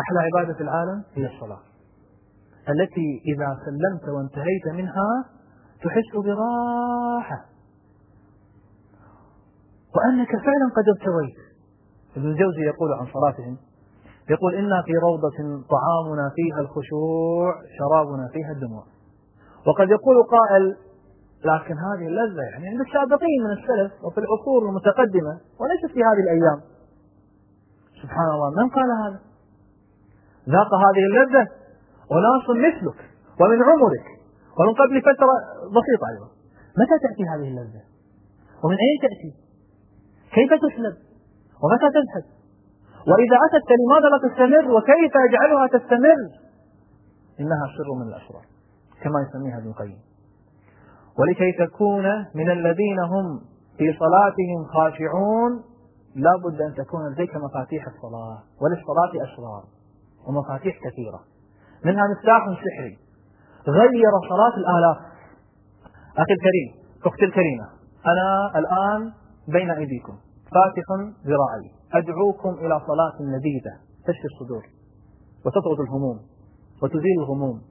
أحلى عبادة في العالم؟ هي الصلاة. التي إذا سلمت وانتهيت منها تحس براحة. وأنك فعلا قد ارتويت ابن الجوزي يقول عن صلاتهم يقول إنا في روضة طعامنا فيها الخشوع شرابنا فيها الدموع. وقد يقول قائل لكن هذه اللذة يعني عند السابقين من السلف وفي العصور المتقدمة وليست في هذه الأيام. سبحان الله من قال هذا؟ ذاق هذه اللذة أناس مثلك ومن عمرك ومن قبل فترة بسيطة أيضا. متى تأتي هذه اللذة؟ ومن أين تأتي؟ كيف تسلب ومتى تذهب؟ وإذا أتت فلماذا لا تستمر؟ وكيف يجعلها تستمر؟ إنها سر من الأسرار كما يسميها ابن القيم. ولكي تكون من الذين هم في صلاتهم خاشعون لا بد أن تكون لديك مفاتيح الصلاة وللصلاة أسرار ومفاتيح كثيرة. منها مفتاح سحري. غير صلاة الآلاف. أخي الكريم أختي الكريمة أنا الآن بين أيديكم. فاتح ذراعي. أدعوكم إلى صلاة لذيذة. تشفي الصدور. وتطرد الهموم. وتزيل الغموم